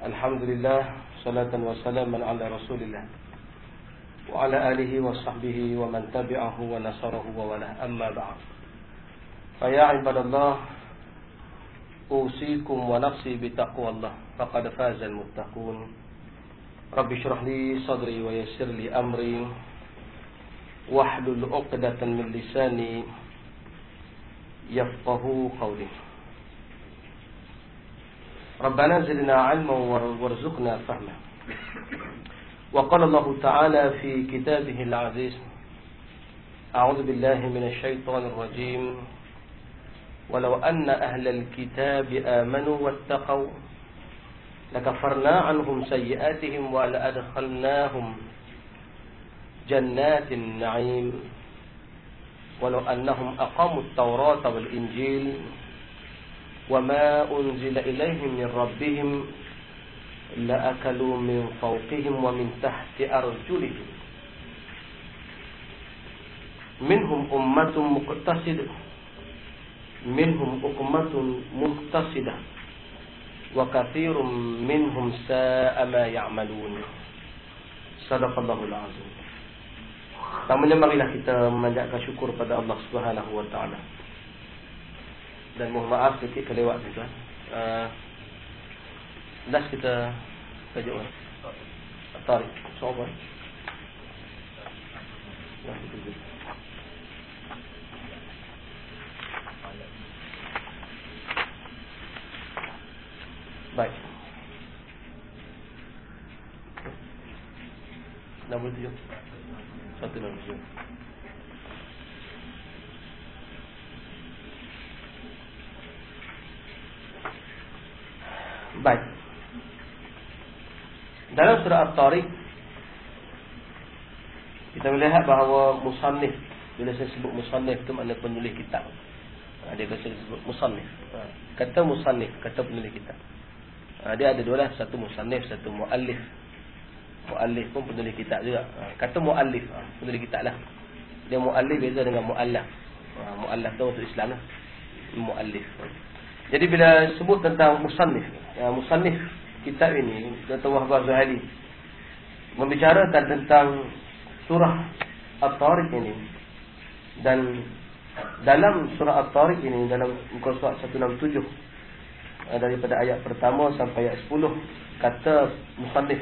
الحمد لله صلاة وسلاما على رسول الله وعلى آله وصحبه ومن تبعه ونصره ووله أما بعد فيا عباد الله أوصيكم ونفسي بتقوى الله فقد فاز المتقون رب اشرح لي صدري ويسر لي أمري واحلل عقدة من لساني يفقه قولي ربنا زدنا علما وارزقنا فهما وقال الله تعالى في كتابه العزيز أعوذ بالله من الشيطان الرجيم. ولو أن أهل الكتاب آمنوا واتقوا لكفرنا عنهم سيئاتهم ولأدخلناهم جنات النعيم. ولو أنهم أقاموا التوراة والإنجيل وما أنزل إليهم من ربهم لأكلوا من فوقهم ومن تحت أرجلهم. منهم أمة مقتصدة. منهم أمة مقتصدة. وكثير منهم ساء ما يعملون. صدق الله العظيم Pertamanya marilah kita memanjatkan syukur pada Allah Subhanahu wa taala. Dan mohon maaf sedikit kelewat tuan. Uh, kita tajuk kan? Tarik. Apa? Baik. Nombor tujuh. Satu nombor tujuh. Baik. Dalam surah At-Tariq kita melihat bahawa musannif bila saya sebut musannif itu makna penulis kitab. Ha, dia kata sebut musannif. Ha, kata musannif, kata penulis kitab. Ha, dia ada dua lah, satu musannif, satu muallif. Muallif pun penulis kitab juga. Kata muallif, penulis kitab lah. Dia muallif beza dengan muallaf. Muallaf tu untuk Islam lah. Muallif. Jadi bila sebut tentang musannif, ya, musannif kitab ini, Dr. Wahbah Zuhali, membicarakan tentang surah At-Tariq ini, dan dalam surah At-Tariq ini, dalam muka surat 167, eh, daripada ayat pertama sampai ayat 10, kata musannif,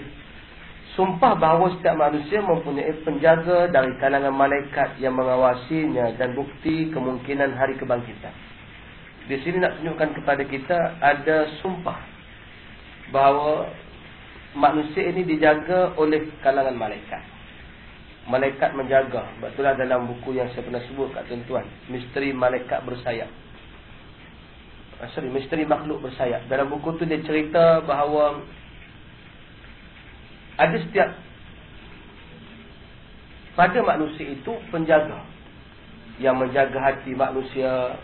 Sumpah bahawa setiap manusia mempunyai penjaga dari kalangan malaikat yang mengawasinya dan bukti kemungkinan hari kebangkitan. Di sini nak tunjukkan kepada kita ada sumpah bahawa manusia ini dijaga oleh kalangan malaikat. Malaikat menjaga. Betullah dalam buku yang saya pernah sebut kat tuan-tuan. Misteri malaikat bersayap. Ah, sorry, misteri makhluk bersayap. Dalam buku tu dia cerita bahawa ada setiap pada manusia itu penjaga yang menjaga hati manusia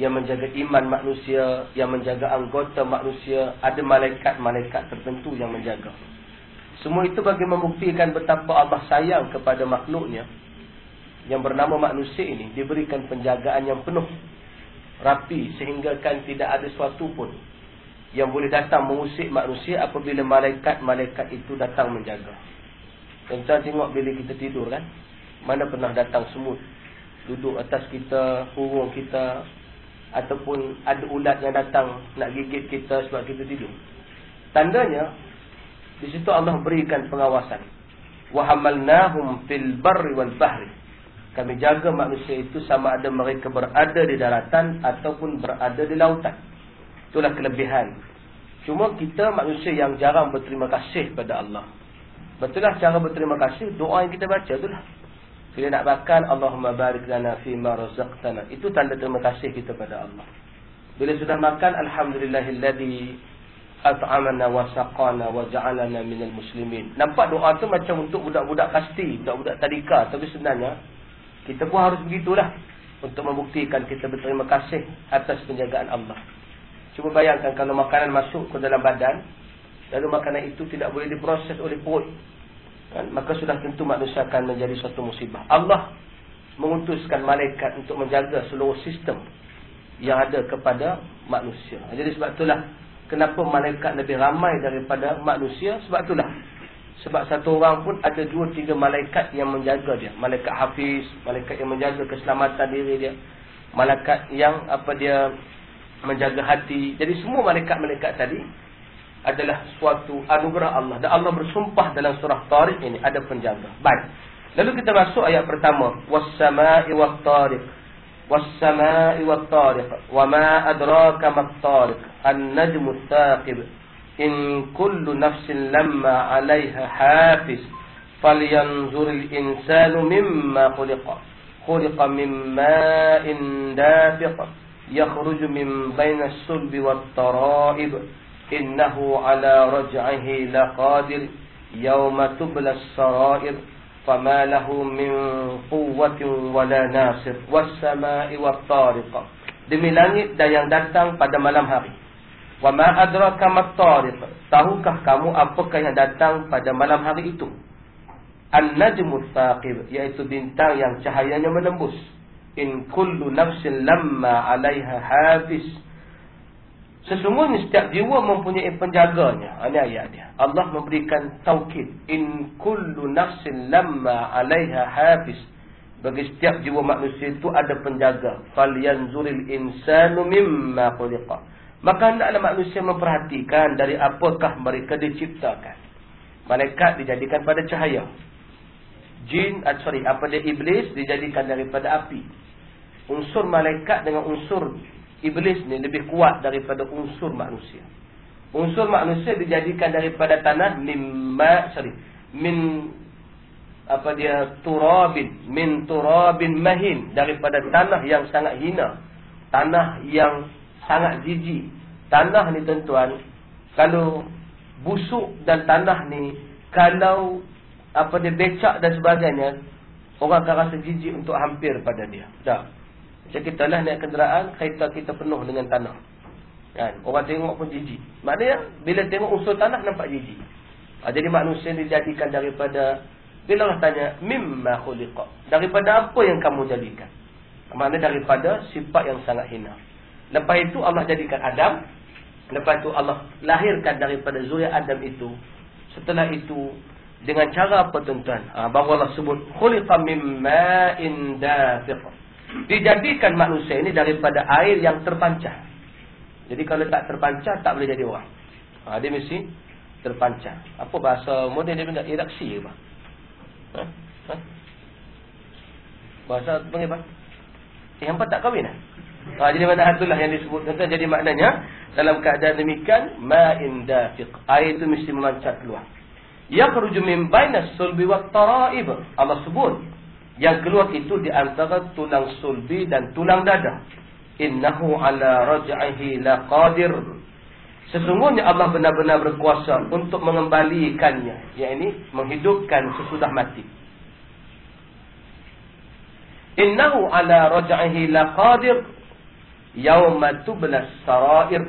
yang menjaga iman manusia, yang menjaga anggota manusia, ada malaikat-malaikat tertentu yang menjaga. Semua itu bagi membuktikan betapa Allah sayang kepada makhluknya yang bernama manusia ini diberikan penjagaan yang penuh, rapi sehingga kan tidak ada sesuatu pun yang boleh datang mengusik manusia apabila malaikat-malaikat itu datang menjaga. Contoh tengok bila kita tidur kan, mana pernah datang semut duduk atas kita, hurung kita, ataupun ada ulat yang datang nak gigit kita sebab kita tidur. Tandanya di situ Allah berikan pengawasan. Wa hamalnahum fil barri wal bahri. Kami jaga manusia itu sama ada mereka berada di daratan ataupun berada di lautan. Itulah kelebihan. Cuma kita manusia yang jarang berterima kasih pada Allah. Betul lah cara berterima kasih doa yang kita baca itulah. Bila nak makan Allahumma barik lana fi ma razaqtana. Itu tanda terima kasih kita pada Allah. Bila sudah makan alhamdulillahilladzi at'amana wa saqana wa ja'alana minal muslimin. Nampak doa tu macam untuk budak-budak kasti, budak-budak tadika, tapi sebenarnya kita pun harus begitulah untuk membuktikan kita berterima kasih atas penjagaan Allah. Cuba bayangkan kalau makanan masuk ke dalam badan, lalu makanan itu tidak boleh diproses oleh perut kan? maka sudah tentu manusia akan menjadi suatu musibah. Allah mengutuskan malaikat untuk menjaga seluruh sistem yang ada kepada manusia. Jadi sebab itulah kenapa malaikat lebih ramai daripada manusia? Sebab itulah. Sebab satu orang pun ada dua tiga malaikat yang menjaga dia. Malaikat hafiz, malaikat yang menjaga keselamatan diri dia. Malaikat yang apa dia menjaga hati. Jadi semua malaikat-malaikat tadi adalah suatu anugerah Allah. Dan Allah bersumpah dalam surah Tariq ini ada penjaga. Baik. Lalu kita masuk ayat pertama. Was-sama'i wat-tariq. Was-sama'i wat-tariq. Wa ma adraka mat-tariq. An-najmu ats-tsaqib. إن كل نفس لما عليها حافظ فلينظر الإنسان مما خلق خلق من ماء دافق يخرج من بين السلب والترائب إنه على رجعه لقادر يوم تبلى السرائر فما له من قوة ولا ناصر والسماء والطارق demi langit dan yang datang pada malam hari Wa ma adraka mat-tariq? Tahukah kamu apakah yang datang pada malam hari itu? An-najmu tsaqib, iaitu bintang yang cahayanya menembus. In kullu nafsin lamma 'alaiha hafiz. Sesungguhnya setiap jiwa mempunyai penjaganya. Ini ayat dia. Allah memberikan taukid. In kullu nafsin lamma 'alaiha hafiz. Bagi setiap jiwa manusia itu ada penjaga. Fal yanzuril insanu mimma khuliqa. Maka hendaklah manusia memperhatikan dari apakah mereka diciptakan. Malaikat dijadikan pada cahaya. Jin, uh, sorry, apa dia iblis dijadikan daripada api. Unsur malaikat dengan unsur iblis ni lebih kuat daripada unsur manusia. Unsur manusia dijadikan daripada tanah mimma, sorry, min apa dia turabin, min turabin mahin daripada tanah yang sangat hina. Tanah yang sangat jijik. Tanah ni tuan-tuan, kalau busuk dan tanah ni, kalau apa dia becak dan sebagainya, orang akan rasa jijik untuk hampir pada dia. Tak. Macam kita lah naik kenderaan, kereta kita penuh dengan tanah. Kan? Orang tengok pun jijik. Maknanya, bila tengok unsur tanah, nampak jijik. Ha, jadi manusia dijadikan daripada, bila Allah tanya, mimma khuliqa. Daripada apa yang kamu jadikan? Maknanya daripada sifat yang sangat hina. Lepas itu Allah jadikan Adam. Lepas itu Allah lahirkan daripada zuriat Adam itu. Setelah itu dengan cara apa tuan-tuan? Ha, bahawa Allah sebut khuliqa mimma indafiq. Dijadikan manusia ini daripada air yang terpancar. Jadi kalau tak terpancar tak boleh jadi orang. Ha, dia mesti terpancar. Apa bahasa moden dia bilang eraksi ke Ha? Ha? Bahasa panggil apa? Eh, hampa tak kahwin lah? Ha, jadi mana itulah yang disebut tentang jadi maknanya dalam keadaan demikian ma'in dafiq. Air itu mesti memancar keluar. Yakhruju min bainas sulbi wat tara'ib. Allah sebut yang keluar itu di antara tulang sulbi dan tulang dada. Innahu ala raj'ihi laqadir. Sesungguhnya Allah benar-benar berkuasa untuk mengembalikannya, yakni menghidupkan sesudah mati. Innahu ala raj'ihi laqadir yauma tublas sarair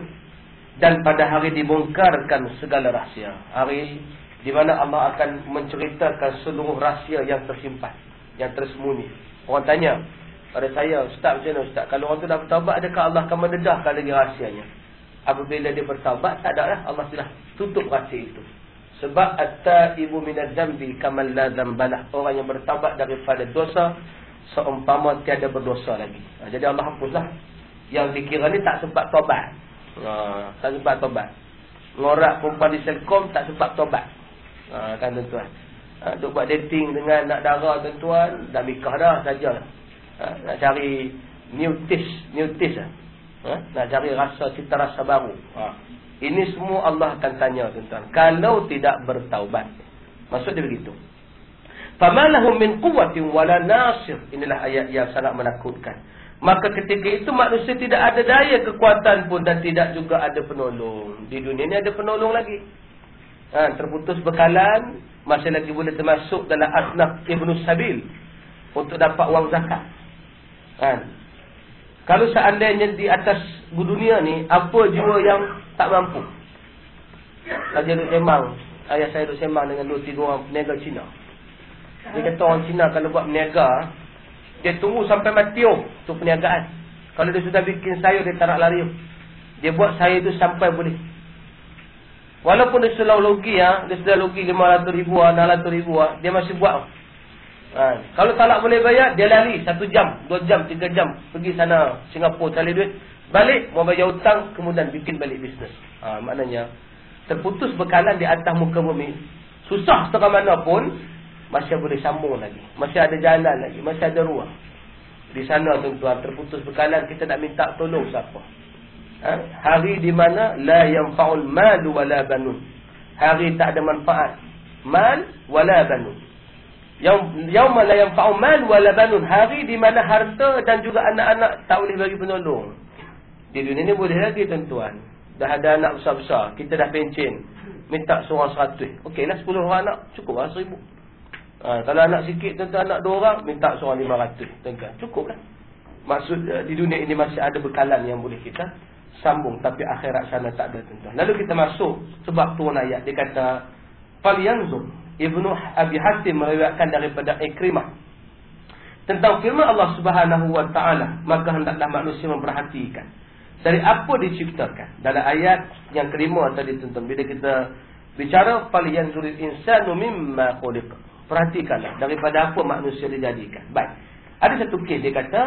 dan pada hari dibongkarkan segala rahsia hari di mana Allah akan menceritakan seluruh rahsia yang tersimpan yang tersembunyi orang tanya pada saya ustaz macam mana ustaz kalau orang tu dah bertaubat adakah Allah akan mendedahkan lagi rahsianya apabila dia bertaubat tak ada lah Allah telah tutup rahsia itu sebab at-taibu minadz dzambi kamal la dzambalah orang yang bertaubat daripada dosa seumpama tiada berdosa lagi ha, jadi Allah hapuslah yang dikira ni tak sempat tobat. Ha, tak sempat tobat. Ngorak perempuan di Selkom tak sempat tobat. Ha, kan tuan-tuan. Ha, duk buat dating dengan nak darah tuan-tuan. Dah nikah dah saja. Ha, nak cari new taste. New taste lah. Ha, nak cari rasa cita rasa baru. Ha. Ini semua Allah akan tanya tuan-tuan. Kalau tidak bertaubat. Maksud dia begitu. Famalahum min quwwatin wala nasir. Inilah ayat yang sangat menakutkan. Maka ketika itu manusia tidak ada daya kekuatan pun dan tidak juga ada penolong. Di dunia ini ada penolong lagi. Ha, terputus bekalan, masih lagi boleh termasuk dalam asnaf Ibn Sabil untuk dapat wang zakat. Ha. Kalau seandainya di atas dunia ni, apa jiwa yang tak mampu? Raja Duk Sembang, ayah saya Duk Sembang dengan dua tiga orang peniaga Cina. Dia kata orang Cina kalau buat peniaga, dia tunggu sampai mati oh tu perniagaan. Kalau dia sudah bikin sayur dia tarak lari. Dia buat sayur itu sampai boleh Walaupun dia selau logi ya, dia selau logi 500 ribu ah, 600 ribu dia masih buat. Ha. Kalau tak nak boleh bayar, dia lari satu jam, dua jam, tiga jam pergi sana Singapura cari duit, balik mau bayar hutang, kemudian bikin balik bisnes. Ha, maknanya terputus bekalan di atas muka bumi. Susah setengah mana pun masih boleh sambung lagi. Masih ada jalan lagi, masih ada ruang. Di sana tuan-tuan terputus bekalan kita nak minta tolong siapa? Ha? Hari di mana la yanfa'ul mal wala banun. Hari tak ada manfaat. Mal wala banun. Yauma la yanfa'u mal wala banun. Hari di mana harta dan juga anak-anak tak boleh bagi penolong. Di dunia ni boleh lagi tuan-tuan. Dah ada anak besar-besar, kita dah pencen. Minta seorang seratus. Okeylah sepuluh orang anak, cukup lah seribu. Ha, kalau anak sikit tuan-tuan, anak dua orang, minta seorang lima ratus. Cukup kan? Maksud uh, di dunia ini masih ada bekalan yang boleh kita sambung tapi akhirat sana tak ada tuan Lalu kita masuk sebab turun ayat dia kata falyanzur. Ibnu Abi Hatim meriwayatkan daripada Ikrimah. Tentang firman Allah Subhanahu wa taala maka hendaklah manusia memperhatikan. Dari apa diciptakan? Dalam ayat yang kelima tadi tuan bila kita bicara falyanzur insanu mimma khuliq perhatikanlah daripada apa manusia dijadikan. Baik. Ada satu kes dia kata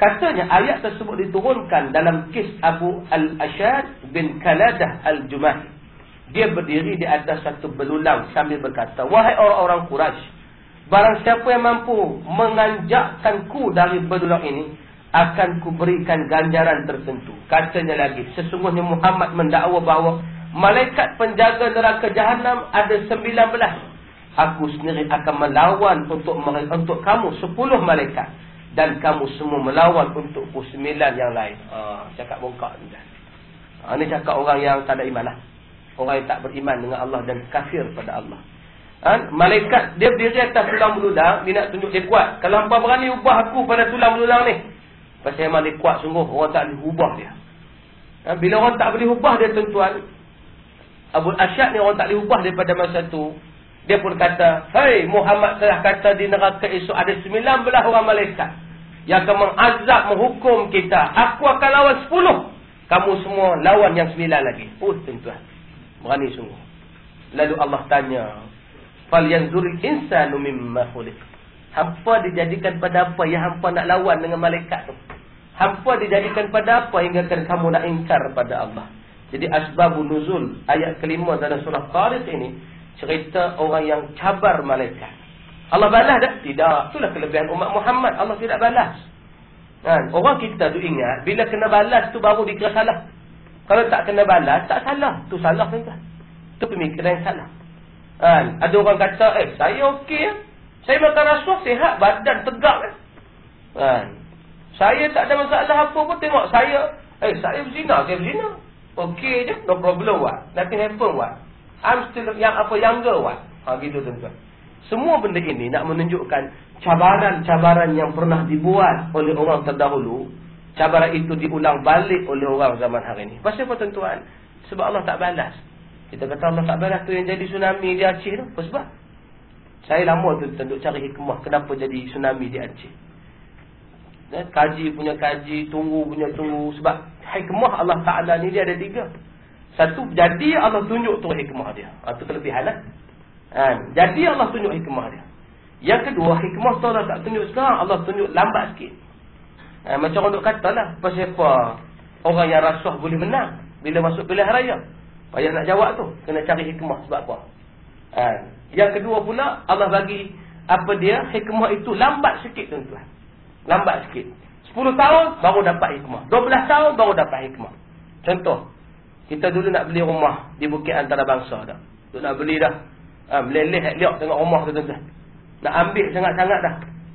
Katanya ayat tersebut diturunkan dalam kes Abu Al-Ashad bin Kaladah Al-Jumah. Dia berdiri di atas satu belulang sambil berkata, Wahai orang-orang Quraisy, barang siapa yang mampu menganjakkanku dari belulang ini, akan kuberikan ganjaran tertentu. Katanya lagi, sesungguhnya Muhammad mendakwa bahawa malaikat penjaga neraka jahanam ada sembilan belas. Aku sendiri akan melawan untuk untuk kamu sepuluh malaikat dan kamu semua melawan untuk sembilan yang lain. Ha, cakap bongkak ni. Ha, ni cakap orang yang tak ada iman lah. Orang yang tak beriman dengan Allah dan kafir pada Allah. Ha, malaikat, dia berdiri atas tulang belulang, dia nak tunjuk dia kuat. Kalau hampa berani ubah aku pada tulang belulang ni. Pasal memang dia kuat sungguh, orang tak boleh ubah dia. Ha, bila orang tak boleh ubah dia tuan-tuan, Abu Asyad ni orang tak boleh ubah daripada masa tu. Dia pun kata, Hei Muhammad telah kata di neraka esok ada sembilan belah orang malaikat. Yang akan mengazab, menghukum kita. Aku akan lawan sepuluh. Kamu semua lawan yang sembilan lagi. Oh tuan-tuan. Berani sungguh. Lalu Allah tanya. Fal yanzuril insanu mimma khuliq. Hampa dijadikan pada apa yang hampa nak lawan dengan malaikat tu. Hampa dijadikan pada apa hingga kamu nak ingkar pada Allah. Jadi asbabun nuzul ayat kelima dalam surah Tariq ini cerita orang yang cabar malaikat. Allah balas tak? Tidak. Itulah kelebihan umat Muhammad. Allah tidak balas. Kan? Orang kita tu ingat, bila kena balas tu baru dikira salah. Kalau tak kena balas, tak salah. Tu salah kan? Itu pemikiran salah. Kan? Ada orang kata, eh saya okey ya. Saya makan rasuah sihat, badan tegak kan? kan? Saya tak ada masalah apa pun tengok saya. Eh saya berzina, saya berzina. Okey je, no problem what. Nothing happen what. I'm still yang apa younger what? Ha gitu tuan-tuan. Semua benda ini nak menunjukkan cabaran-cabaran yang pernah dibuat oleh orang terdahulu, cabaran itu diulang balik oleh orang zaman hari ini. Pasal apa tuan-tuan? Sebab Allah tak balas. Kita kata Allah tak balas tu yang jadi tsunami di Aceh tu. Apa sebab? Saya lama tu tunduk cari hikmah kenapa jadi tsunami di Aceh. Eh, kaji punya kaji, tunggu punya tunggu. Sebab hikmah Allah Ta'ala ni dia ada tiga. Satu, jadi Allah tunjuk tu hikmah dia. Itu kelebihan lah. Ha, jadi Allah tunjuk hikmah dia. Yang kedua, hikmah tu Allah tak tunjuk sekarang. Allah tunjuk lambat sikit. Ha, macam orang kata lah. Pasal apa orang yang rasuah boleh menang. Bila masuk pilihan raya. Payah nak jawab tu. Kena cari hikmah sebab apa. Ha, yang kedua pula, Allah bagi apa dia, hikmah itu lambat sikit tuan-tuan. Lambat sikit. 10 tahun baru dapat hikmah. 12 tahun baru dapat hikmah. Contoh. Kita dulu nak beli rumah di Bukit Antara Bangsa dah. Tu nak beli dah. Ha, meleleh lihat tengok rumah tu tuan-tuan. Nak ambil sangat-sangat dah.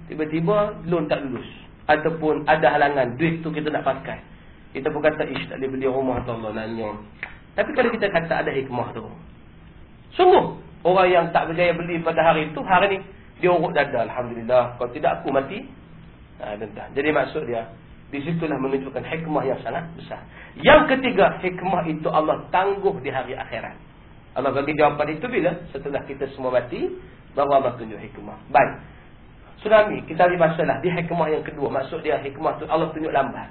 Tiba-tiba loan tak lulus. Ataupun ada halangan. Duit tu kita nak pakai. Kita pun kata, ish tak boleh beli rumah tu Allah nanya. Tapi kalau kita kata ada hikmah tu. Sungguh. Orang yang tak berjaya beli pada hari itu, hari ni dia urut dada. Alhamdulillah. Kalau tidak aku mati. Ha, Jadi maksud dia. Di situlah menunjukkan hikmah yang sangat besar. Yang ketiga, hikmah itu Allah tangguh di hari akhirat. Allah bagi jawapan itu bila? Setelah kita semua mati, Allah tunjuk hikmah. Baik. Tsunami, kita ada masalah. Di hikmah yang kedua, maksud dia hikmah itu Allah tunjuk lambat.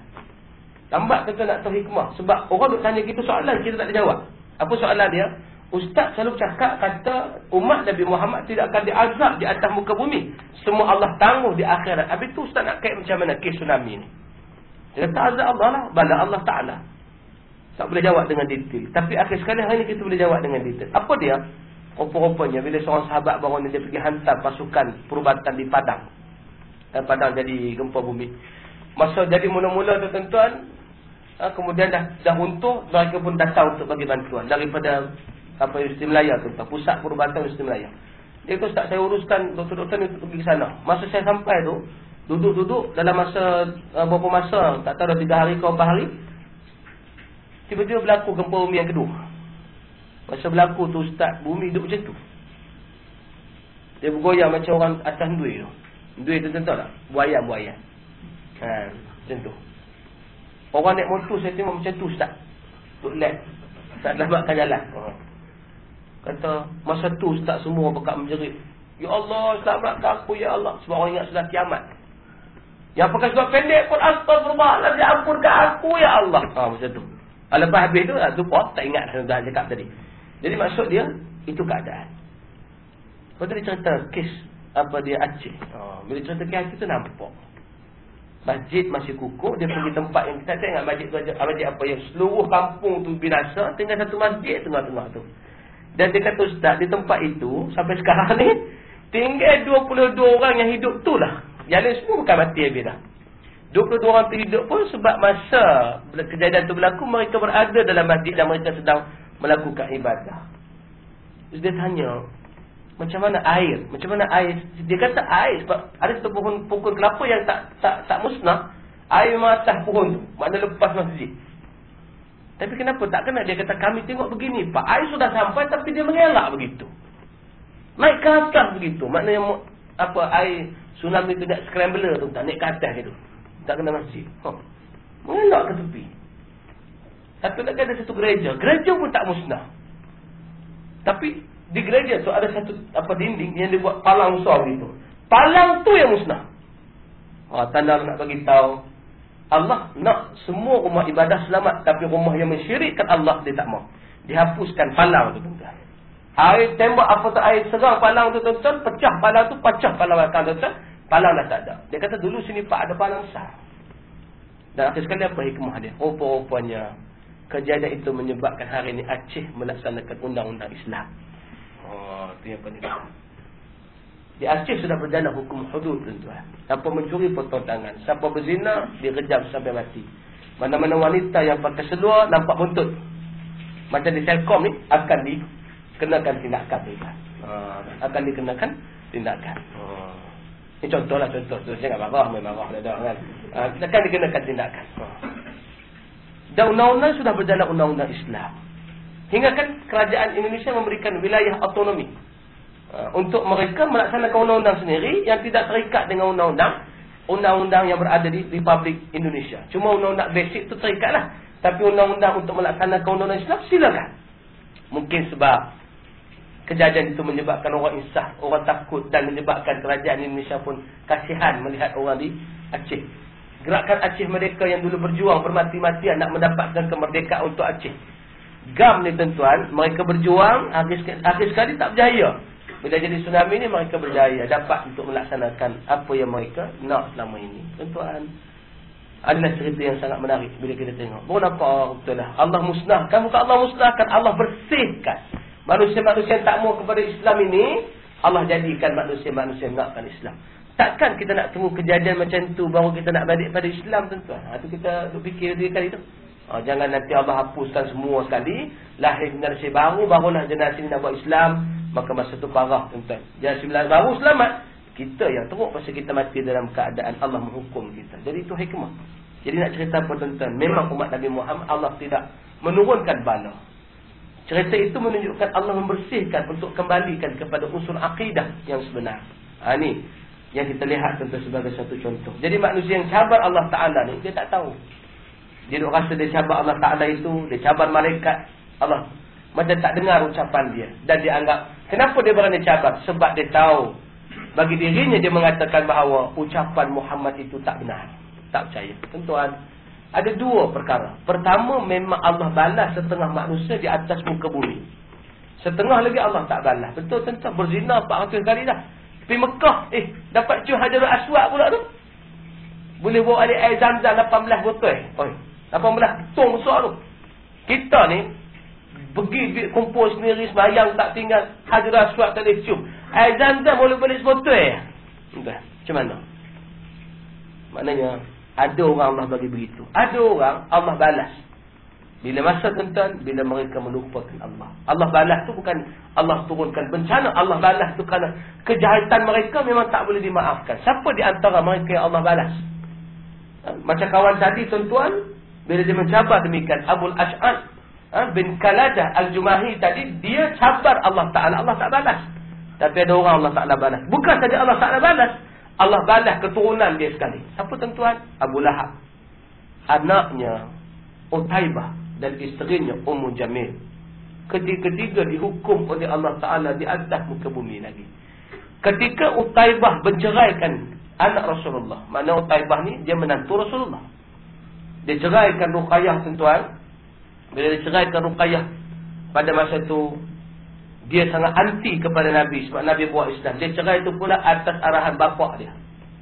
Lambat kita nak tahu hikmah. Sebab orang nak tanya kita soalan, kita tak ada jawab. Apa soalan dia? Ustaz selalu cakap kata umat Nabi Muhammad tidak akan diazab di atas muka bumi. Semua Allah tangguh di akhirat. Habis tu Ustaz nak kait macam mana kes tsunami ni? Dia kata azab Allah lah. Bala Allah Ta'ala. Tak boleh jawab dengan detail. Tapi akhir sekali hari ni kita boleh jawab dengan detail. Apa dia? Rupa-rupanya bila seorang sahabat baru ni dia pergi hantar pasukan perubatan di Padang. Dan Padang jadi gempa bumi. Masa jadi mula-mula tu tuan-tuan. Ha, kemudian dah, dah untuk mereka pun datang untuk bagi bantuan. Daripada apa Universiti Melaya tu. Pusat perubatan Universiti Melaya. Dia kata tak saya uruskan doktor-doktor ni untuk pergi ke sana. Masa saya sampai tu. Duduk-duduk dalam masa uh, berapa masa. Tak tahu dah 3 hari ke berapa hari. Tiba-tiba berlaku gempa bumi yang kedua. Masa berlaku tu ustaz, bumi duduk macam tu. Dia bergoyang macam orang atas duit tu. Duit tu tentu tak? Buaya-buaya. Ha, macam tu. Orang naik motor saya tengok macam tu ustaz. Tuk led. Tak dapatkan jalan. Kata, masa tu ustaz semua bekat menjerit. Ya Allah, selamatkan aku ya Allah. Sebab orang ingat sudah kiamat. Yang pakai sebab pendek pun astagfirullahaladzim. Ampunkan aku ya Allah. Ha, macam tu. Lepas habis tu, ah, lupa, tak ingat dah cakap tadi. Jadi maksud dia, itu keadaan. Tu dia cerita kes apa dia Aceh. Oh, bila cerita kes Aceh tu nampak. Masjid masih kukuh, dia pergi tempat yang kita tengok masjid tu masjid apa yang seluruh kampung tu binasa, tinggal satu masjid tengah-tengah tu. Dan dia kata ustaz, di tempat itu, sampai sekarang ni, tinggal 22 orang yang hidup tu lah. Yang lain semua bukan mati habis dah. 22 orang terhidup pun sebab masa kejadian itu berlaku mereka berada dalam masjid dan mereka sedang melakukan ibadah. Jadi dia tanya, macam mana air? Macam mana air? Dia kata air sebab ada satu pohon pokok kelapa yang tak tak tak musnah. Air matah pohon tu, makna lepas masjid. Tapi kenapa tak kena? Dia kata kami tengok begini, Pak. Air sudah sampai tapi dia mengelak begitu. Naik ke atas begitu. Maknanya apa air tsunami tu nak scrambler tu, tak naik ke atas gitu. Tak kena masjid. Ha. Mengelak ke tepi. Satu lagi ada satu gereja. Gereja pun tak musnah. Tapi di gereja tu ada satu apa dinding yang dibuat palang besar begitu. Palang tu yang musnah. Ha, tanda nak bagi tahu Allah nak semua rumah ibadah selamat tapi rumah yang mensyirikkan Allah dia tak mau. Dihapuskan palang tu tuan. Air tembak apa tu air serang palang tu tuan, pecah palang tu, pecah palang belakang tuan. Palang dah tak ada. Dia kata dulu sini pak ada palang besar. Dan akhir sekali apa hikmah dia? Rupa-rupanya kejadian itu menyebabkan hari ini Aceh melaksanakan undang-undang Islam. Oh, itu yang paling Di Aceh sudah berjalan hukum hudud tuan-tuan. Siapa mencuri potong tangan. Siapa berzina, direjam sampai mati. Mana-mana wanita yang pakai seluar, nampak buntut. Macam di Selcom ni, akan dikenakan tindakan. Uh, akan dikenakan tindakan. Uh. Ini contohlah contoh. tu Saya tak marah, memang marah. Kan? Uh, kita kan dikenakan tindakan. Dan undang-undang sudah berjalan undang-undang Islam. Hingga kan kerajaan Indonesia memberikan wilayah autonomi. Uh, untuk mereka melaksanakan undang-undang sendiri yang tidak terikat dengan undang-undang. Undang-undang yang berada di Republik Indonesia. Cuma undang-undang basic itu terikatlah. Tapi undang-undang untuk melaksanakan undang-undang Islam, silakan. Mungkin sebab kejadian itu menyebabkan orang insah, orang takut dan menyebabkan kerajaan Indonesia pun kasihan melihat orang di Aceh. Gerakan Aceh mereka yang dulu berjuang bermati-matian nak mendapatkan kemerdekaan untuk Aceh. GAM ni tuan-tuan, mereka berjuang, akhir, akhir sekali tak berjaya. Bila jadi tsunami ni mereka berjaya dapat untuk melaksanakan apa yang mereka nak selama ini. Tuan-tuan, adalah cerita yang sangat menarik bila kita tengok. Nampak oh, betul lah. Allah musnahkan, bukan Allah musnahkan, Allah bersihkan. Manusia-manusia yang tak mau kepada Islam ini, Allah jadikan manusia-manusia yang nakkan Islam. Takkan kita nak tunggu kejadian macam tu baru kita nak balik pada Islam tuan-tuan. Ha, itu kita fikir dia kali tu. Ha, jangan nanti Allah hapuskan semua sekali. Lahir generasi baru, barulah generasi ini nak buat Islam. Maka masa tu parah tuan-tuan. Generasi baru selamat. Kita yang teruk pasal kita mati dalam keadaan Allah menghukum kita. Jadi itu hikmah. Jadi nak cerita apa tuan-tuan. Memang umat Nabi Muhammad Allah tidak menurunkan bala. Cerita itu menunjukkan Allah membersihkan untuk kembalikan kepada usul akidah yang sebenar. Ha, ini yang kita lihat tentu sebagai satu contoh. Jadi manusia yang cabar Allah Ta'ala ni, dia tak tahu. Dia duk rasa dia cabar Allah Ta'ala itu, dia cabar malaikat Allah. Macam tak dengar ucapan dia. Dan dia anggap, kenapa dia berani cabar? Sebab dia tahu. Bagi dirinya dia mengatakan bahawa ucapan Muhammad itu tak benar. Tak percaya. Tentuan, Ada dua perkara. Pertama, memang Allah balas setengah manusia di atas muka bumi. Setengah lagi Allah tak balas. Betul tentang berzina 400 kali dah. Pergi Mekah, eh, dapat cuy hajarul aswad pula tu. Boleh bawa adik air zam-zam 18 botol. Oi, 18 tong besar tu. Kita ni, pergi kumpul sendiri, semayang tak tinggal. Hajarul aswad tak boleh cium. Air zam-zam boleh beli sebotol. Entah, macam mana? Maknanya, ada orang Allah bagi begitu. Ada orang Allah balas. Bila masa tuan bila mereka melupakan Allah. Allah balas tu bukan Allah turunkan bencana. Allah balas tu kerana kejahatan mereka memang tak boleh dimaafkan. Siapa di antara mereka yang Allah balas? Macam kawan tadi tuan-tuan. Bila dia mencabar demikian. Abul Ash'ad ha? bin Kaladah Al-Jumahi tadi. Dia cabar Allah Ta'ala. Allah tak balas. Tapi ada orang Allah Ta'ala balas. Bukan saja Allah Ta'ala balas. Allah balas keturunan dia sekali. Siapa tuan-tuan? Abu Lahab. Anaknya Utaibah dan isterinya Ummu Jamil. Ketiga-tiga dihukum oleh Allah Ta'ala di atas muka bumi lagi. Ketika Utaibah menceraikan anak Rasulullah. Mana Utaibah ni? Dia menantu Rasulullah. Dia ceraikan Ruqayyah tuan-tuan. Bila dia ceraikan Ruqayyah. Pada masa itu. Dia sangat anti kepada Nabi. Sebab Nabi buat Islam. Dia cerai itu pula atas arahan bapa dia.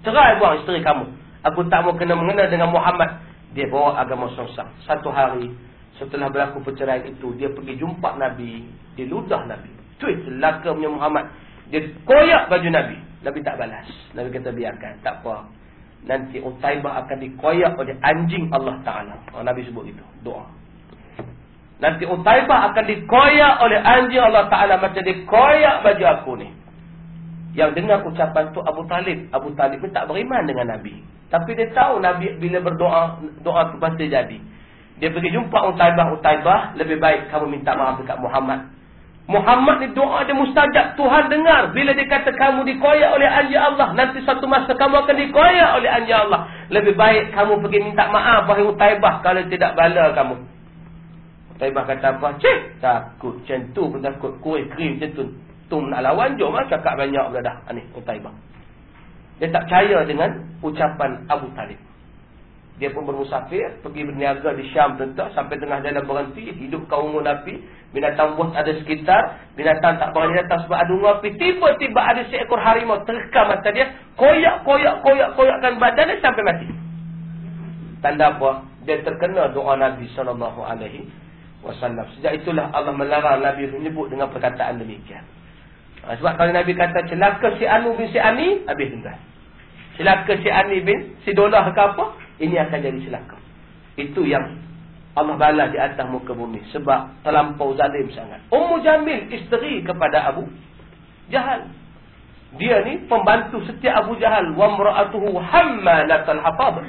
Cerai buang isteri kamu. Aku tak mau kena mengenal dengan Muhammad. Dia bawa agama songsang. Satu hari. Setelah berlaku perceraian itu, dia pergi jumpa Nabi. Dia ludah Nabi. Tuit laka punya Muhammad. Dia koyak baju Nabi. Nabi tak balas. Nabi kata biarkan. Tak apa. Nanti Utaibah akan dikoyak oleh anjing Allah Ta'ala. Nabi sebut itu. Doa. Nanti Utaibah akan dikoyak oleh anjing Allah Ta'ala. Macam dia koyak baju aku ni. Yang dengar ucapan tu Abu Talib. Abu Talib ni tak beriman dengan Nabi. Tapi dia tahu Nabi bila berdoa, doa tu pasti jadi. Dia pergi jumpa Utaibah, Utaibah, lebih baik kamu minta maaf dekat Muhammad. Muhammad ni doa dia mustajab. Tuhan dengar. Bila dia kata kamu dikoyak oleh anjir Allah. Nanti satu masa kamu akan dikoyak oleh anjir Allah. Lebih baik kamu pergi minta maaf. Wahai Utaibah. Kalau tidak bala kamu. Utaibah kata apa? Cik. Takut. Macam tu pun takut. Kuih krim macam tu. Tu nak lawan. Jom lah cakap banyak pula dah. Ini Utaibah. Dia tak percaya dengan ucapan Abu Talib. Dia pun bermusafir, pergi berniaga di Syam tentu sampai tengah jalan berhenti, hidup kaum Nabi, binatang buas ada sekitar, binatang tak berani datang sebab ada api, tiba-tiba ada seekor harimau terkam mata dia, koyak, koyak, koyak, koyakkan badan dia sampai mati. Tanda apa? Dia terkena doa Nabi alaihi wasallam. Sejak itulah Allah melarang Nabi menyebut dengan perkataan demikian. Ha, sebab kalau Nabi kata celaka si Anu bin si Ani, habis tinggal. Celaka si Ani bin si Dolah ke apa? ini akan jadi celaka. Itu yang Allah bala di atas muka bumi. Sebab terlampau zalim sangat. Ummu Jamil isteri kepada Abu Jahal. Dia ni pembantu setiap Abu Jahal. Wa mra'atuhu hammalatal hafad.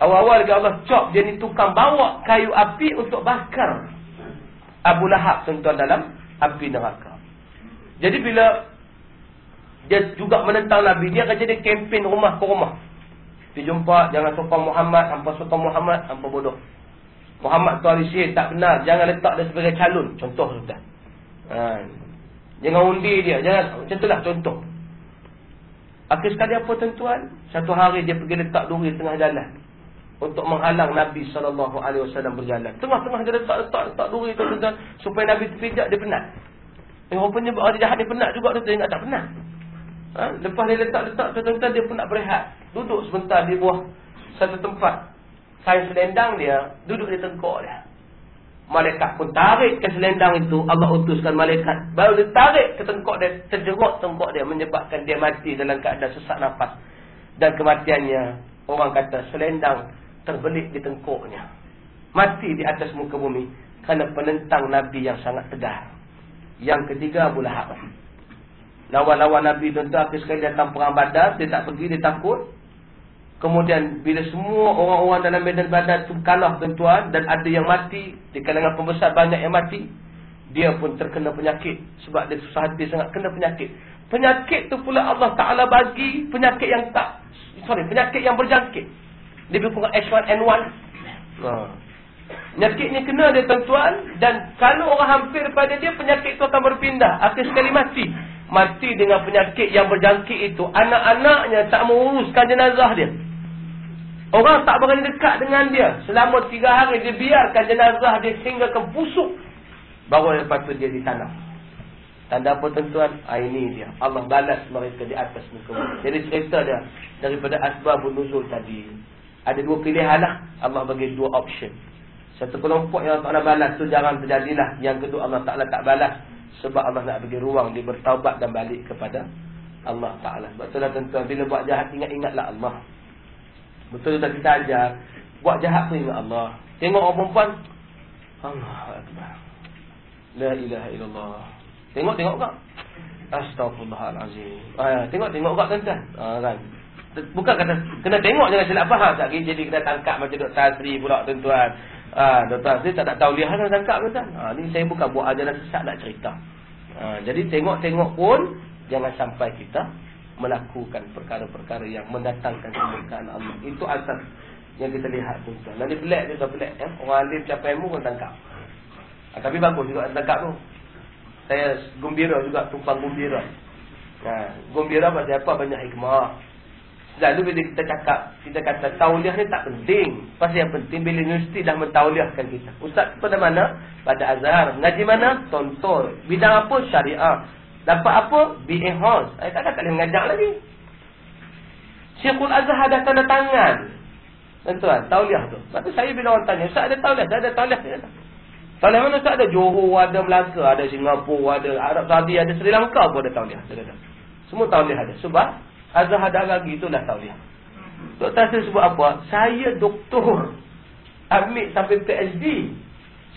Awal-awal dia Allah cop dia ni tukang bawa kayu api untuk bakar Abu Lahab tuan dalam api neraka. Jadi bila dia juga menentang Nabi, dia akan jadi kempen rumah ke rumah. Pergi jumpa, jangan sokong Muhammad, hampa sokong Muhammad, hampa bodoh. Muhammad tu ahli sihir, tak benar. Jangan letak dia sebagai calon. Contoh sudah. Ha. Jangan undi dia. Jangan, macam itulah contoh. Akhir sekali apa tuan-tuan? Satu hari dia pergi letak duri tengah jalan. Untuk menghalang Nabi SAW berjalan. Tengah-tengah dia letak-letak letak duri tuan-tuan. Supaya Nabi terpijak, dia penat. Eh, rupanya orang jahat dia penat juga. Dia ingat tak penat. Ha? Lepas dia letak-letak tuan-tuan, dia pun nak berehat. Duduk sebentar di bawah satu tempat. Kain selendang dia, duduk di tengkok dia. Malaikat pun tarik ke selendang itu. Allah utuskan malaikat. Baru dia tarik ke tengkok dia. Terjerut tengkok dia. Menyebabkan dia mati dalam keadaan sesak nafas. Dan kematiannya, orang kata selendang terbelit di tengkoknya. Mati di atas muka bumi. Kerana penentang Nabi yang sangat tegar. Yang ketiga, Abu Lahab. Lawan-lawan Nabi tentu akhir sekali datang perang badar. Dia tak pergi, dia takut. Kemudian bila semua orang-orang dalam medan badan itu kalah tuan-tuan dan ada yang mati, di kalangan pembesar banyak yang mati, dia pun terkena penyakit sebab dia susah hati sangat kena penyakit. Penyakit tu pula Allah Taala bagi penyakit yang tak sorry, penyakit yang berjangkit. Dia bukan H1N1. Ha. Penyakit ni kena dia tuan-tuan dan kalau orang hampir pada dia penyakit tu akan berpindah, akhir sekali mati. Mati dengan penyakit yang berjangkit itu, anak-anaknya tak menguruskan jenazah dia. Orang tak berani dekat dengan dia. Selama tiga hari dia biarkan jenazah dia hingga ke busuk. Baru lepas tu dia ditanam. Tanda apa tuan? Ah, ini dia. Allah balas mereka di atas muka. Jadi cerita dia. Daripada asbabun nuzul tadi. Ada dua pilihan lah. Allah bagi dua option. Satu kelompok yang Allah Ta'ala balas tu jarang terjadilah. Yang kedua Allah Ta'ala tak balas. Sebab Allah nak bagi ruang dia bertaubat dan balik kepada Allah Ta'ala. Tu lah tuan Bila buat jahat ingat-ingatlah Allah. Betul tak kita ajar Buat jahat pun ingat Allah Tengok orang perempuan Allah Akbar La ilaha illallah Tengok-tengok tak Astaghfirullahaladzim ah, Tengok-tengok tak tuan-tuan ah, kan? Bukan kata Kena tengok jangan silap faham tak? Jadi kena tangkap macam Dr. Tasri pula tuan-tuan ah, Dr. Tasri tak nak tahu lihat Kena tangkap tuan ah, Ni saya bukan buat ajaran sesat nak cerita ah, Jadi tengok-tengok pun Jangan sampai kita melakukan perkara-perkara yang mendatangkan kemurkaan Allah. Itu asal yang kita lihat tu. Nanti pelik juga pelik. Ya? Orang alim capai ilmu pun tangkap. Ha, tapi bagus juga tangkap tu. Saya gembira juga tumpang gembira. Ha, gembira pasal apa? Banyak hikmah. Lalu bila kita cakap, kita kata tauliah ni tak penting. Pasal yang penting bila universiti dah mentauliahkan kita. Ustaz pada mana? Pada Azhar. Ngaji mana? Tonton. Bidang apa? Syariah. Dapat apa? BA House. Saya tak ada mengajar lagi. Syekhul Azhar ada tanda tangan. Tuan-tuan, tauliah tu. Lepas tu saya bila orang tanya, Ustaz ada tauliah? Saya ada tauliah. Tauliah mana Ustaz ada? Johor, ada Melaka, ada Singapura, ada Arab Saudi, ada Sri Lanka pun ada tauliah. Semua tauliah ada. Sebab Azhar ada lagi, itulah tauliah. Doktor saya sebut apa? Saya doktor. Ambil sampai PhD.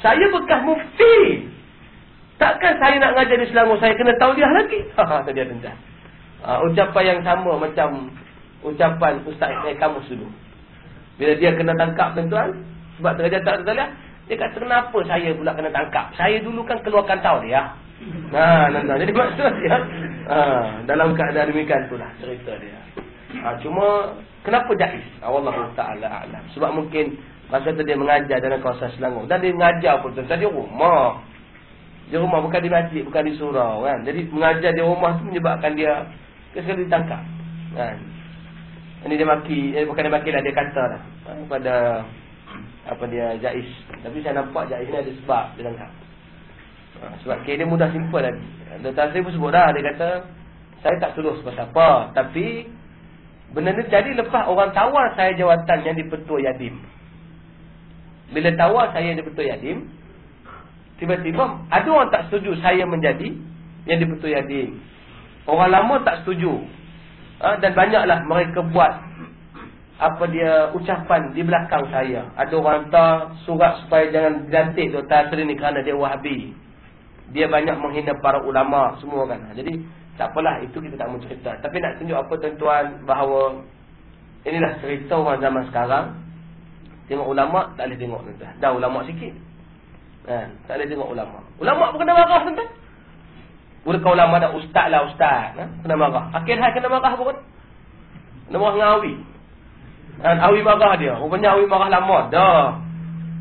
Saya bekas mufti. Takkan saya nak ngajar di Selangor Saya kena tahu dia lagi Haha, tadi ada uh, ah, Ucapan yang sama macam Ucapan Ustaz Iqai Kamus dulu Bila dia kena tangkap tuan-tuan Sebab tak terjadi Dia kata kenapa saya pula kena tangkap Saya dulu kan keluarkan tahu dia Nah, nah, nah. Jadi maksud dia ha, Dalam keadaan demikian itulah cerita dia ha, Cuma Kenapa jais? Allah Ta'ala A'lam Sebab mungkin Masa tu dia mengajar dalam kawasan Selangor Dan dia mengajar pun tuan-tuan Dia rumah di rumah bukan di masjid, bukan di surau kan. Jadi mengajar di rumah tu menyebabkan dia kesekali ditangkap. Kan. Ini dia maki, eh, bukan dia maki lah, dia kata lah. Pada apa dia Jais. Tapi saya nampak Jais ni ada sebab dia tangkap. Sebab okay, dia mudah simple lagi. Dr. Azri pun sebut dah, dia kata saya tak tulis pasal apa. Tapi benda ni jadi lepas orang tawar saya jawatan yang di Petua Yadim. Bila tawar saya di Petua Yadim, Tiba-tiba ada orang tak setuju saya menjadi yang dibetul yadim. Orang lama tak setuju. Ha, dan banyaklah mereka buat apa dia ucapan di belakang saya. Ada orang hantar surat supaya jangan gantik Dr. Asri ni kerana dia wahabi. Dia banyak menghina para ulama semua kan. Jadi tak apalah itu kita tak mau cerita. Tapi nak tunjuk apa tuan-tuan bahawa inilah cerita orang zaman sekarang. Tengok ulama tak boleh tengok tuan-tuan. Dah ulama sikit. Kan? Tak ada tengok ulama. Ulama pun kena marah tuan-tuan. Bukan ulama dah ustaz lah ustaz. Ha? Kena marah. Akhir hai kena marah pun. Kena marah dengan Awi. Kan? Awi marah dia. Rupanya Awi marah lama. Dah.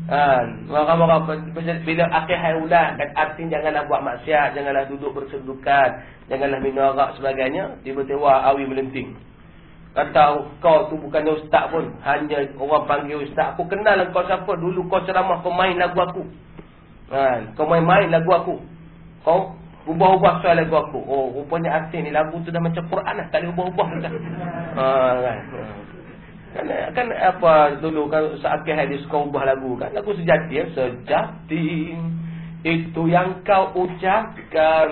Kan? Marah-marah. Bila akhir hai ulang. Kan? Artinya janganlah buat maksiat. Janganlah duduk bersedukan. Janganlah minum arak sebagainya. Tiba-tiba Awi melenting. Kata kau tu bukannya ustaz pun. Hanya orang panggil ustaz. Aku kenal kau siapa. Dulu kau ceramah pemain lagu aku. Kan? Kau main-main lagu aku. Kau ubah-ubah soal lagu aku. Oh, rupanya arti ni lagu tu dah macam Quran lah. Tak boleh ubah-ubah. Ha, kan? Kan, kan apa dulu kan seakhir hadis kau ubah lagu kan lagu sejati ya sejati itu yang kau ucapkan.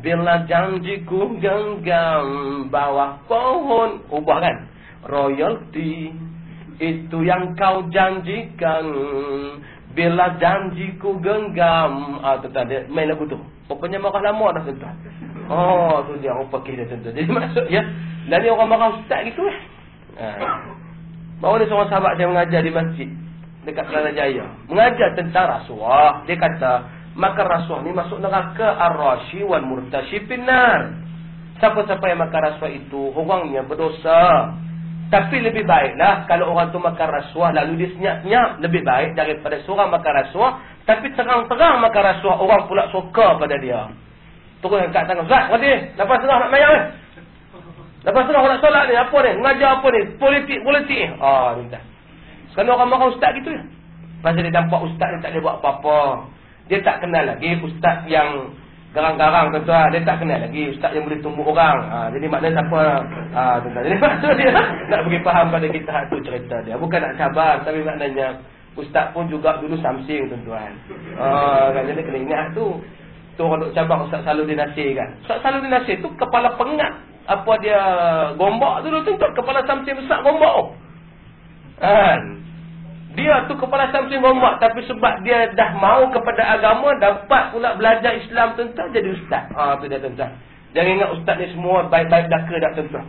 Bila janjiku genggam bawah pohon ubah kan? Royalty itu yang kau janjikan. Bila janjiku genggam ah, Tuan-tuan, dia main lagu tu. Rupanya marah lama dah tuan-tuan. Oh, tu dia pakai dia tuan-tuan. Jadi maksud ya Dan ni orang marah ustaz gitu lah ha. Baru ni seorang sahabat saya mengajar di masjid Dekat Kelana Jaya Mengajar tentang rasuah Dia kata Makan rasuah ni masuk neraka Ar-Rashi wal Murtashi Pinar Siapa-siapa yang makan rasuah itu Orangnya berdosa tapi lebih baiklah kalau orang tu makan rasuah lalu dia senyap-senyap. Lebih baik daripada seorang makan rasuah. Tapi terang-terang makan rasuah orang pula suka pada dia. Turun kat tangan. Ustaz, berhenti. Lepas setengah nak mayang ni. Lepas tu orang nak solat ni, apa ni? Mengajar apa ni? Politik, politik. Ah, tuan-tuan. Sekarang orang marah ustaz gitu ya. Pasal dia nampak ustaz ni tak boleh buat apa-apa. Dia tak kenal lagi ustaz yang garang-garang tuan-tuan. Dia tak kenal lagi ustaz yang boleh tumbuh orang. Ha, jadi maknanya siapa? Ha, tuan-tuan. Jadi maksud dia nak bagi faham pada kita tu cerita dia. Bukan nak cabar tapi maknanya ustaz pun juga dulu samsing tuan-tuan. Ha, kan? Jadi kena ingat tu. Tu orang duk cabar Ustaz Saluddin Nasir kan. Ustaz Saluddin Nasir tu kepala pengat apa dia gombak dulu tuan-tuan. Kepala samsing besar gombak tu. Kan? Dia tu kepala Samsung Muhammad tapi sebab dia dah mau kepada agama dapat pula belajar Islam tuan jadi ustaz. Ha, tu dia tuan Jangan ingat ustaz ni semua baik-baik dah ke dak tuan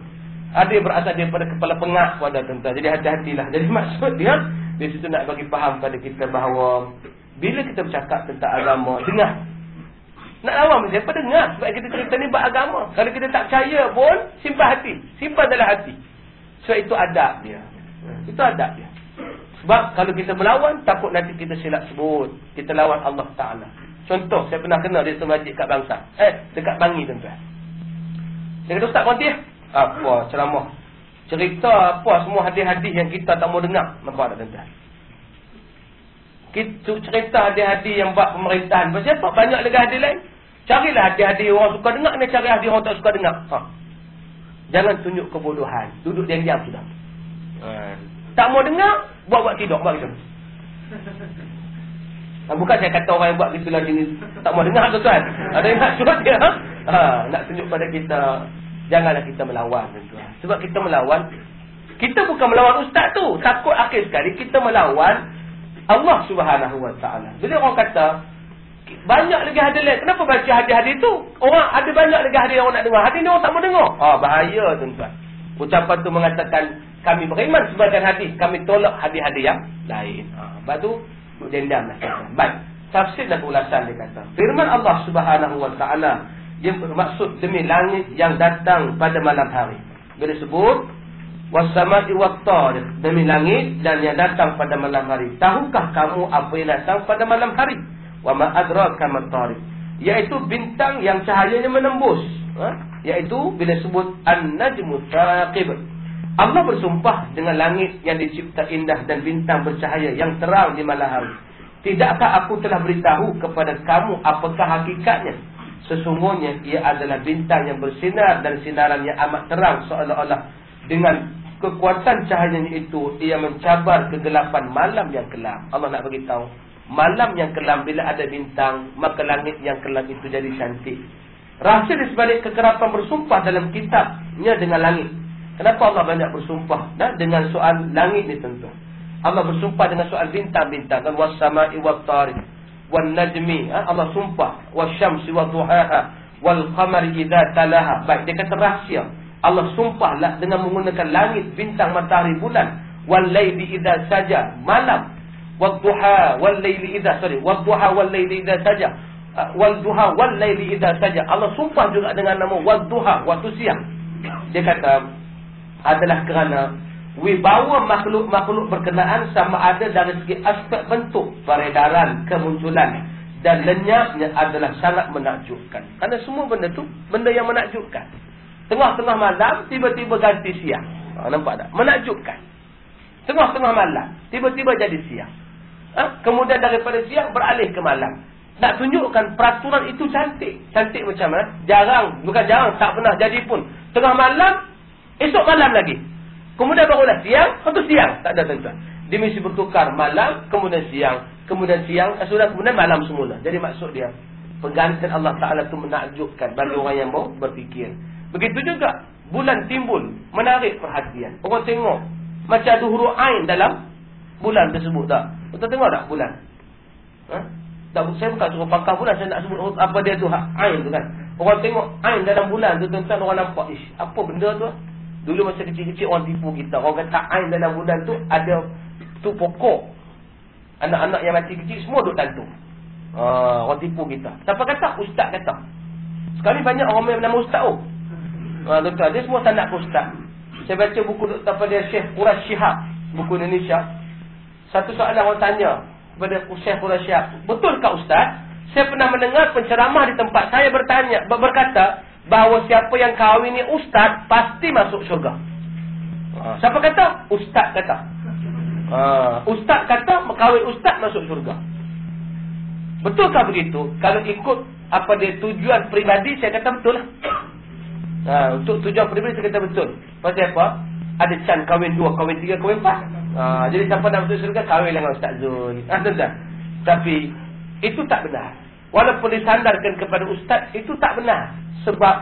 Ada berasal daripada kepala pengak pada tuan Jadi hati-hatilah. Jadi maksud dia di situ nak bagi faham pada kita bahawa bila kita bercakap tentang agama, dengar. Nak lawan siapa dengar sebab kita cerita ni bab agama. Kalau kita tak percaya pun simpan hati, simpan dalam hati. Sebab itu adab dia. Itu adab dia. Sebab kalau kita melawan, takut nanti kita silap sebut. Kita lawan Allah Ta'ala. Contoh, saya pernah kenal dia semajik kat bangsa. Eh, dekat Bangi tuan-tuan. Dia kata, Ustaz Konti, apa ceramah? Cerita apa semua hadis-hadis yang kita tak mau dengar. Nampak tak tuan-tuan? Kita cerita hadis-hadis yang buat pemerintahan. Siapa? Banyak lagi hadis lain. Carilah hadis-hadis orang suka dengar ni, cari hadis orang tak suka dengar. Ha. Jangan tunjuk kebodohan. Duduk diam-diam sudah. Ha. Tak mau dengar, buat-buat tidur. Buat gitu. Ha, bukan saya kata orang yang buat gitu ni tak mau dengar tuan-tuan. Ada yang nak suruh dia. Ha, nak tunjuk pada kita. Janganlah kita melawan tuan-tuan. Sebab kita melawan. Kita bukan melawan ustaz tu. Takut akhir sekali kita melawan Allah subhanahu wa ta'ala. Bila orang kata. Banyak lagi hadis lain. Kenapa baca hadis-hadis tu? Orang ada banyak lagi hadis yang orang nak dengar. Hadis ni orang tak mau dengar. Ah bahaya tuan-tuan. Ucapan tu mengatakan kami beriman sebagian hadis, kami tolak hadis-hadis yang lain. Ha, lepas tu, dendam lah. Baik. Tafsir dan ulasan dia kata. Firman Allah subhanahu wa ta'ala yang bermaksud demi langit yang datang pada malam hari. Bila sebut, Wassamati wattariq demi langit dan yang datang pada malam hari. Tahukah kamu apa yang datang pada malam hari? Wa ma adraka ma Yaitu bintang yang cahayanya menembus. Ha? Yaitu bila sebut an-najmu thaqib. Allah bersumpah dengan langit yang dicipta indah dan bintang bercahaya yang terang di malam hari. Tidakkah aku telah beritahu kepada kamu apakah hakikatnya? Sesungguhnya ia adalah bintang yang bersinar dan sinaran yang amat terang seolah-olah dengan kekuatan cahayanya itu ia mencabar kegelapan malam yang kelam. Allah nak beritahu malam yang kelam bila ada bintang maka langit yang kelam itu jadi cantik. Rahsia di sebalik kekerapan bersumpah dalam kitabnya dengan langit Kenapa Allah banyak bersumpah nah, dengan soal langit ni tentu. Allah bersumpah dengan soal bintang-bintang kan was-sama'i wat-tariq wan-najmi ha? Allah sumpah wasyamsi wadhuhaha wal-qamari idza talaha. Baik dia kata rahsia. Allah sumpahlah dengan menggunakan langit, bintang, matahari, bulan wal-laili idza saja malam wal-laili idza sorry wadhuha wal-laili idza saja uh, wal-duha wal-laili idza saja. Allah sumpah juga dengan nama wadhuha waktu siang. Dia kata adalah kerana wibawa makhluk-makhluk berkenaan sama ada dari segi aspek bentuk peredaran kemunculan dan lenyapnya adalah sangat menakjubkan. Kerana semua benda tu benda yang menakjubkan. Tengah-tengah malam tiba-tiba ganti siang. Ha, nampak tak? Menakjubkan. Tengah-tengah malam tiba-tiba jadi siang. Ha? Kemudian daripada siang beralih ke malam. Nak tunjukkan peraturan itu cantik. Cantik macam mana? Jarang, bukan jarang, tak pernah jadi pun. Tengah malam Esok malam lagi. Kemudian barulah siang, atau siang. Tak ada tuan-tuan. Dia mesti bertukar malam, kemudian siang. Kemudian siang, eh, sudah kemudian malam semula. Jadi maksud dia, pergantian Allah Ta'ala itu menakjubkan bagi orang yang mau berfikir. Begitu juga, bulan timbul, menarik perhatian. Orang tengok, macam ada huruf Ain dalam bulan tersebut tak? Kita tengok tak bulan? Ha? Tak, saya bukan suruh pangkal bulan, saya nak sebut apa dia tu, Ain tu kan. Orang tengok Ain dalam bulan tu, tuan-tuan orang nampak, ish, apa benda tu? Dulu masa kecil-kecil orang tipu kita. Orang kata ain dalam bulan tu ada tu pokok. Anak-anak yang mati kecil semua duduk tantu. Ha, orang tipu kita. Siapa kata? Ustaz kata. Sekali banyak orang yang nama Ustaz tu. Oh. Ha, tuan dia semua tak nak Ustaz. Saya baca buku Dr. Syekh Qurash Shihab. Buku Indonesia. Satu soalan orang tanya kepada Syekh Qurash Shihab. Betulkah Ustaz? Saya pernah mendengar penceramah di tempat saya bertanya. Berkata, bahawa siapa yang kahwin ni ustaz pasti masuk syurga. Ha, siapa kata? Ustaz kata. Ha, ustaz kata kahwin ustaz masuk syurga. Betulkah begitu? Kalau ikut apa dia tujuan peribadi saya kata betul lah. Ha, untuk tujuan peribadi saya kata betul. Pasal apa? Ada can kahwin dua, kahwin tiga, kahwin empat. Ha, jadi siapa nak masuk syurga kahwin dengan Ustaz Zul. Ha, tuan Tapi itu tak benar. Walaupun disandarkan kepada ustaz itu tak benar. Sebab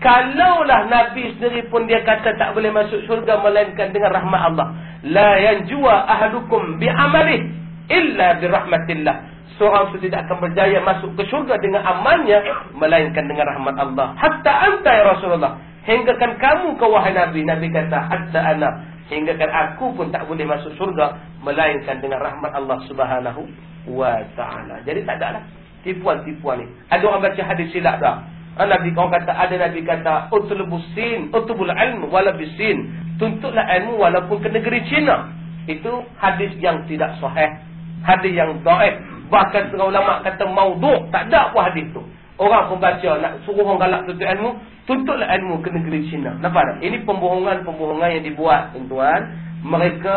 kalaulah Nabi sendiri pun dia kata tak boleh masuk syurga melainkan dengan rahmat Allah. La yanjua ahadukum bi amalih illa bi rahmatillah. Seorang itu tidak akan berjaya masuk ke syurga dengan amalnya melainkan dengan rahmat Allah. Hatta anta ya Rasulullah. Hingga kan kamu ke wahai Nabi. Nabi kata hatta ana. Hingga kan aku pun tak boleh masuk syurga melainkan dengan rahmat Allah Subhanahu wa taala. Jadi tak ada lah tipuan-tipuan ni. Ada orang baca hadis silap dah. Nabi kau kata ada Nabi kata utlubus sin, utlubul ilm wala bisin. Tuntutlah ilmu walaupun ke negeri Cina. Itu hadis yang tidak sahih. Hadis yang dhaif. Bahkan ulama kata maudhu', tak ada apa hadis tu. Orang pun baca nak suruh orang galak tuntut ilmu, tuntutlah ilmu ke negeri Cina. Nampak tak? Ini pembohongan-pembohongan yang dibuat, tuan-tuan. Mereka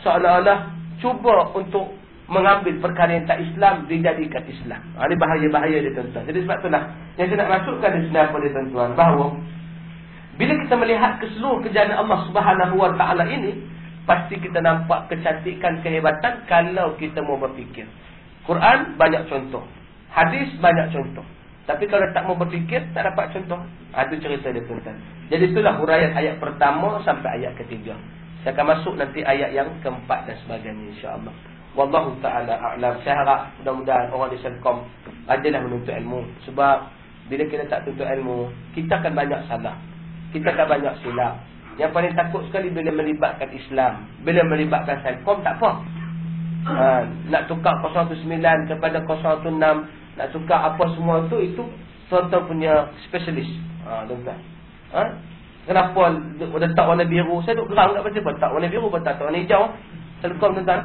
seolah-olah cuba untuk mengambil perkara yang tak Islam dijadikan Islam. Ha, ini bahaya-bahaya dia tuan-tuan. Jadi sebab itulah yang saya nak masukkan di sini apa dia tuan-tuan. Bahawa bila kita melihat keseluruh kejayaan Allah subhanahu wa ta'ala ini. Pasti kita nampak kecantikan, kehebatan kalau kita mau berfikir. Quran banyak contoh. Hadis banyak contoh. Tapi kalau tak mau berfikir, tak dapat contoh. Ha, itu cerita dia tuan-tuan. Jadi itulah huraian ayat pertama sampai ayat ketiga. Saya akan masuk nanti ayat yang keempat dan sebagainya insyaAllah. Wallahu ta'ala a'lam. Saya harap mudah-mudahan orang di Selkom adalah menuntut ilmu. Sebab bila kita tak tuntut ilmu, kita akan banyak salah. Kita akan banyak silap. Yang paling takut sekali bila melibatkan Islam. Bila melibatkan Selkom, tak apa. Ha, nak tukar 019 kepada 016, nak tukar apa semua tu, itu tuan-tuan punya spesialis. Ha, tuan-tuan. Ha? Kenapa letak warna biru? Saya duk geram tak pasal tak warna biru, tak warna hijau. Selkom tuan-tuan.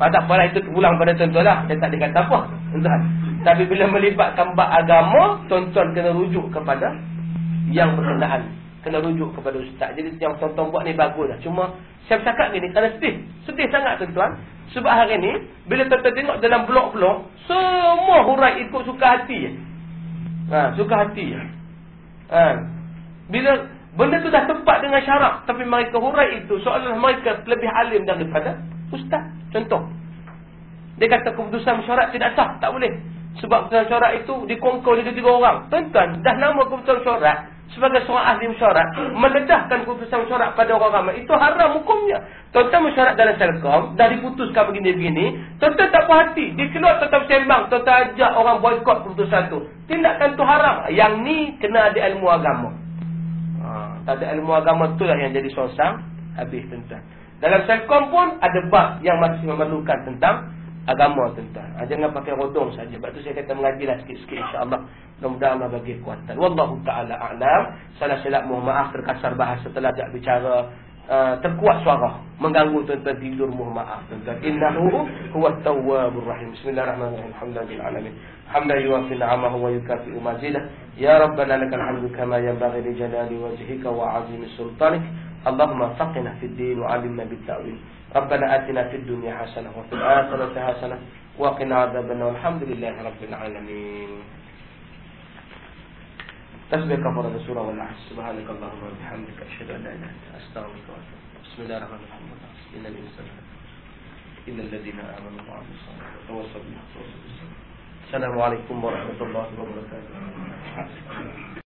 Ah, tak apalah itu pulang pada tuan-tuan lah. Saya tak dikata apa. Tuan. Tapi bila melibatkan bab agama, tuan-tuan kena rujuk kepada yang berkenaan. Kena rujuk kepada ustaz. Jadi yang tuan-tuan buat ni bagus lah. Cuma saya bercakap gini, kerana sedih. Sedih sangat tuan-tuan. Sebab hari ni, bila tuan-tuan tengok dalam blok-blok, semua hurai ikut suka hati. Ha, suka hati. Ha. Bila benda tu dah tepat dengan syarat, tapi mereka hurai itu, soalan mereka lebih alim daripada ustaz. Contoh. Dia kata keputusan mesyuarat tidak sah. Tak boleh. Sebab keputusan mesyuarat itu dikongkol oleh tiga orang. Tuan-tuan, dah nama keputusan mesyuarat sebagai seorang ahli mesyuarat. Meledahkan keputusan mesyuarat pada orang ramai. Itu haram hukumnya. Tuan-tuan mesyuarat dalam selkom. Dah diputuskan begini-begini. Tuan-tuan tak puas hati. Dia keluar tuan-tuan sembang. Tuan-tuan ajak orang boykot keputusan itu. Tindakan itu haram. Yang ni kena ada ilmu agama. Ha, tak ada ilmu agama itulah yang jadi sosang. Habis tuan-tuan. Dalam Selkom pun ada bab yang masih memerlukan tentang agama tentang. Ha, jangan pakai rodong saja. Sebab tu saya kata mengajilah sikit-sikit insya-Allah. Mudah-mudahan Allah bagi kekuatan. Wallahu taala a'lam. Salah silap mohon maaf terkasar bahasa setelah tak bicara uh, terkuat suara mengganggu tuan-tuan tidur mohon maaf tuan-tuan. Innahu huwat tawwabur rahim. Bismillahirrahmanirrahim. Alhamdulillah alamin. Hamdan yuwafi ni'amahu wa yukafi'u mazidah. Ya Rabbana lakal hamdu kama yanbaghi li jalali wajhika wa 'azimi sultanik. اللهم فقنا في الدين وعلمنا بالتأويل ربنا آتنا في الدنيا حسنة وفي الآخرة حسنة وقنا عذاب النار. والحمد لله رب العالمين. تسبح كفر سورة والعصر سبحانك اللهم وبحمدك أشهد أن لا إله إلا أنت. أستغفرك وأتوب بسم الله الرحمن الرحيم. إن الإنسان إن الذين آمنوا وعملوا الصالحات وتواصوا بالحق وتواصوا بالصبر. السلام عليكم ورحمة الله وبركاته.